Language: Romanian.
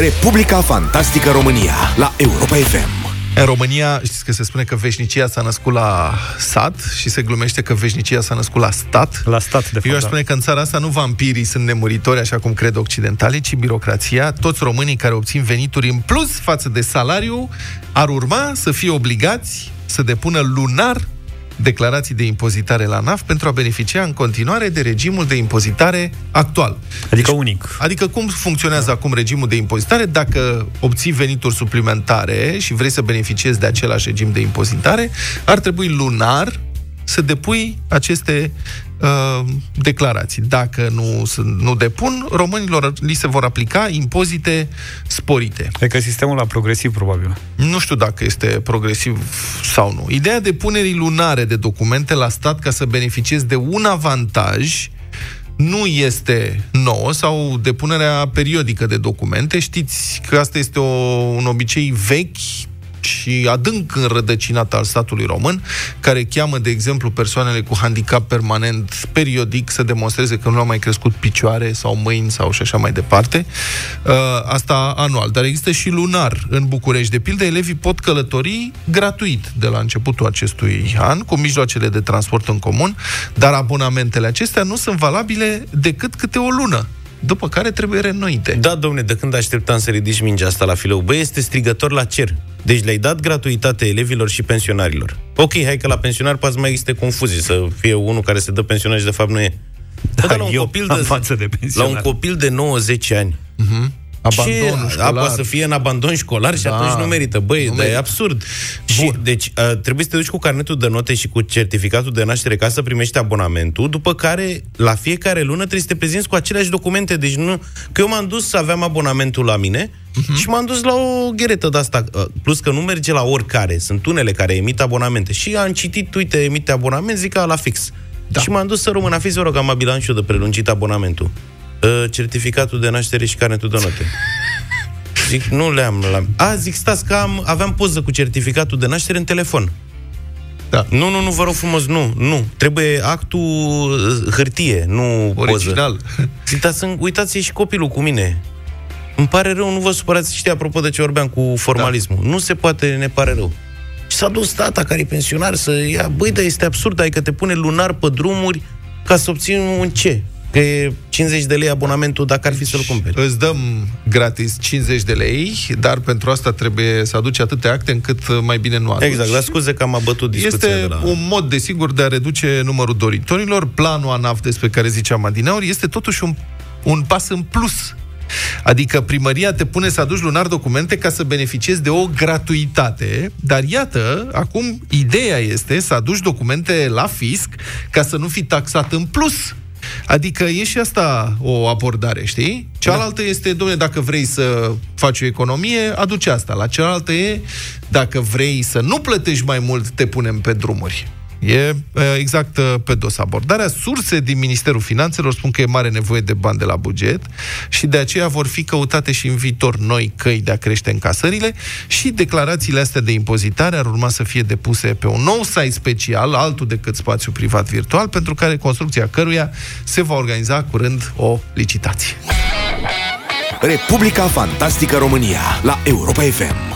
Republica Fantastică România la Europa FM. În România, știți că se spune că veșnicia s-a născut la sat și se glumește că veșnicia s-a născut la stat. La stat, de fapt. Eu aș da. spune că în țara asta nu vampirii sunt nemuritori, așa cum cred occidentalii, ci birocrația. Toți românii care obțin venituri în plus față de salariu ar urma să fie obligați să depună lunar declarații de impozitare la NAF pentru a beneficia în continuare de regimul de impozitare actual. Adică unic. Adică cum funcționează acum regimul de impozitare? Dacă obții venituri suplimentare și vrei să beneficiezi de același regim de impozitare, ar trebui lunar să depui aceste uh, declarații. Dacă nu, sunt- nu depun, românilor li se vor aplica impozite sporite. Cred că sistemul la progresiv, probabil. Nu știu dacă este progresiv sau nu. Ideea depunerii lunare de documente la stat ca să beneficiezi de un avantaj nu este nouă sau depunerea periodică de documente. Știți că asta este o, un obicei vechi și adânc înrădăcinat al statului român, care cheamă, de exemplu, persoanele cu handicap permanent periodic să demonstreze că nu au mai crescut picioare sau mâini sau și așa mai departe. Uh, Asta anual. Dar există și lunar în București. De pildă, elevii pot călători gratuit de la începutul acestui an, cu mijloacele de transport în comun, dar abonamentele acestea nu sunt valabile decât câte o lună după care trebuie reînnoite. Da, domne, de când așteptam să ridici mingea asta la filou? Băi, este strigător la cer. Deci le-ai dat gratuitate elevilor și pensionarilor. Ok, hai că la pensionar poate să mai existe confuzii, să fie unul care se dă pensionar și de fapt nu e. Da, dar la un eu copil am de, față de la pensionar. un copil de 90 ani, Abandonul ce, școlar. A, poate să fie în abandon școlar și Da. atunci nu merită. Băi, Nu dar merită. e absurd. Și, deci, a, trebuie să te duci cu carnetul de note și cu certificatul de naștere ca să primești abonamentul, după care, la fiecare lună, trebuie să te prezinți cu aceleași documente. Deci nu... Că eu m-am dus să aveam abonamentul la mine Mhm. și m-am dus la o gheretă de asta. Plus că nu merge la oricare. Sunt unele care emit abonamente. Și am citit, uite, emite abonament, zic că la fix. Da. Și m-am dus să rămân, fiți, vă rog, am abilan și eu de prelungit abonamentul. Uh, certificatul de naștere și carnetul de note. Zic, nu le-am la... A, zic, stați că am, aveam poză cu certificatul de naștere în telefon. Da. Nu, nu, nu, vă rog frumos, nu, nu. Trebuie actul uh, hârtie, nu Original. poză. Zic, dar sunt, uitați și copilul cu mine. Îmi pare rău, nu vă supărați, știi, apropo de ce vorbeam cu formalismul. Da. Nu se poate, ne pare rău. Și s-a dus tata, care e pensionar, să ia... Băi, dar este absurd, adică te pune lunar pe drumuri ca să obții un ce? Că e 50 de lei abonamentul dacă ar fi să-l cumperi. Îți dăm gratis 50 de lei, dar pentru asta trebuie să aduci atâtea acte încât mai bine nu aduci. Exact, dar scuze că am abătut discuția Este de la... un mod, desigur, de a reduce numărul doritorilor. Planul ANAF despre care ziceam adineauri este totuși un, un pas în plus. Adică primăria te pune să aduci lunar documente ca să beneficiezi de o gratuitate, dar iată, acum ideea este să aduci documente la fisc ca să nu fii taxat în plus. Adică e și asta o abordare, știi? Cealaltă este, domnule, dacă vrei să faci o economie, aduci asta. La cealaltă e, dacă vrei să nu plătești mai mult, te punem pe drumuri. E e, exact e, pe dos abordarea. Surse din Ministerul Finanțelor spun că e mare nevoie de bani de la buget și de aceea vor fi căutate și în viitor noi căi de a crește încasările și declarațiile astea de impozitare ar urma să fie depuse pe un nou site special, altul decât spațiu privat virtual, pentru care construcția căruia se va organiza curând o licitație. Republica Fantastică România la Europa FM.